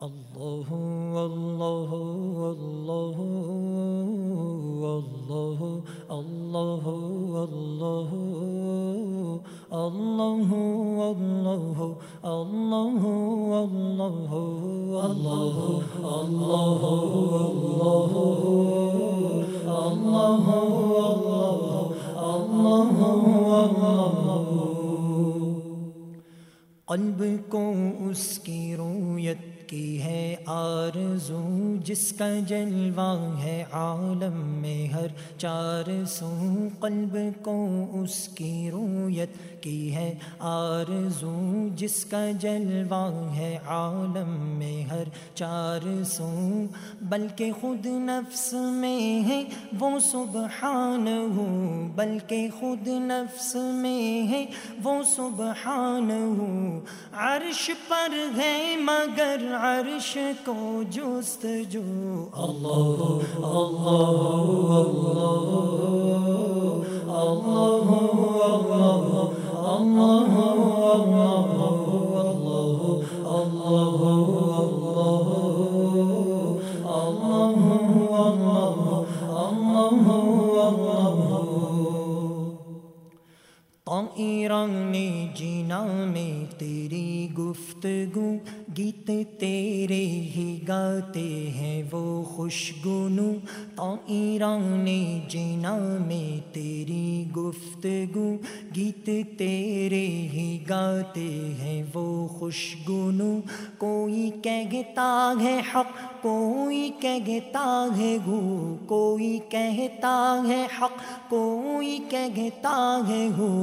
اللہ اللہ اللہ اللہ اللہ اللہ اللہ اللہ اللہ اللہ اللہ اللہ قلب کو اس کی رویت کی ہے آرزو جس کا جلوہ ہے عالم میں ہر چار سو قلب کو اس کی رویت کی ہے آرزو جس کا جلوہ ہے عالم میں ہر چار سو بلکہ خود نفس میں ہے وہ سبحان ہو بلکہ خود نفس میں ہے وہ سبحان ہو عرش پر ہے مگر عرش کو جست جو اللہ اللہ اللہ اللہ ایران جینا میں تیری گفتگو، گیت تیرے ہی گاتے ہیں، وہ خوشگنو تو ایران جینا میں تیری گفتگو، گیت تیرے ہی گاتے ہیں، وہ خوشگنو کوئی کہتا ہے حق، کوئی کہتا ہے گو کوئی کہتا ہے حق، کوئی کہتا ہے ہو،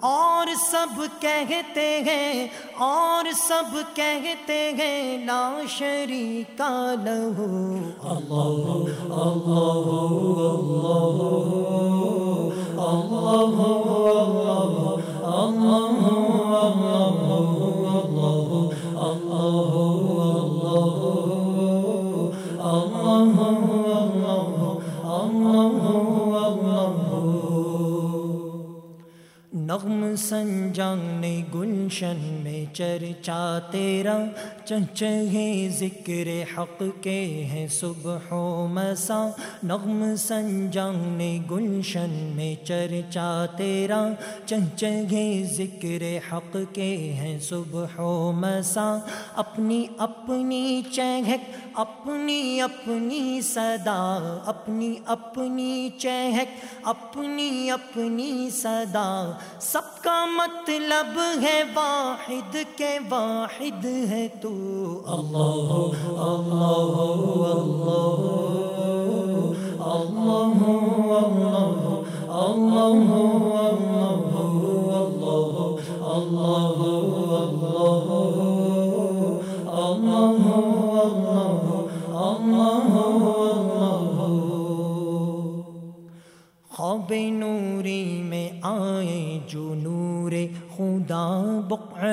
اور سب کہتے ہیں، اور سب کہتے ہیں لا شریک لہو اللہ اللہ اللہ اللہ نغم سنجان گلشن میں چرچا تیرا، چنچے ذکر حق کے ہیں صبح و مسا نغم سنجان گلشن میں چرچا تیرا، چنچے ذکر حق کے ہیں صبح و مسا اپنی اپنی چہک، اپنی اپنی صدا۔ اپنی اپنی چہک، اپنی اپنی صدا۔ سب کا مطلب ہے واحد کے واحد ہے تو اللہ اللہ اللہ اللہ اللہ اللہ نوری میں آئے جو نور خدا بقع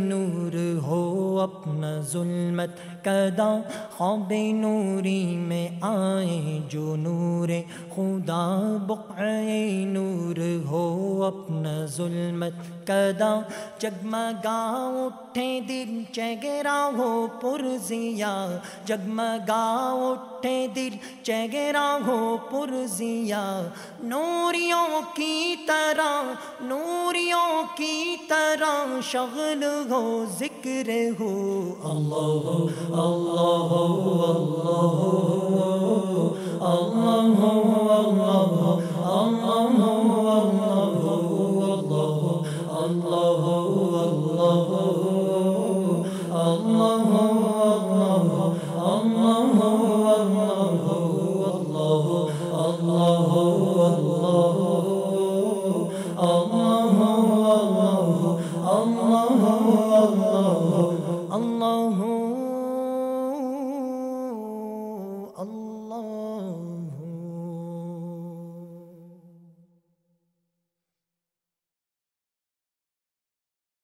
نور ہو اپنا ظلمت کدا خواب نوری میں آئے جو نور خدا بقع نور ہو اپنا ظلمت کدا جگمگا اٹھے دل چگرا ہو پرزیا جگمگا اٹھے دل چگرا ہو پرزیا نوریوں کی طرح نوریوں کی طرح شغل ہو ذکر ہو اللہ اللہ اللہ اللہ اللہ اللہ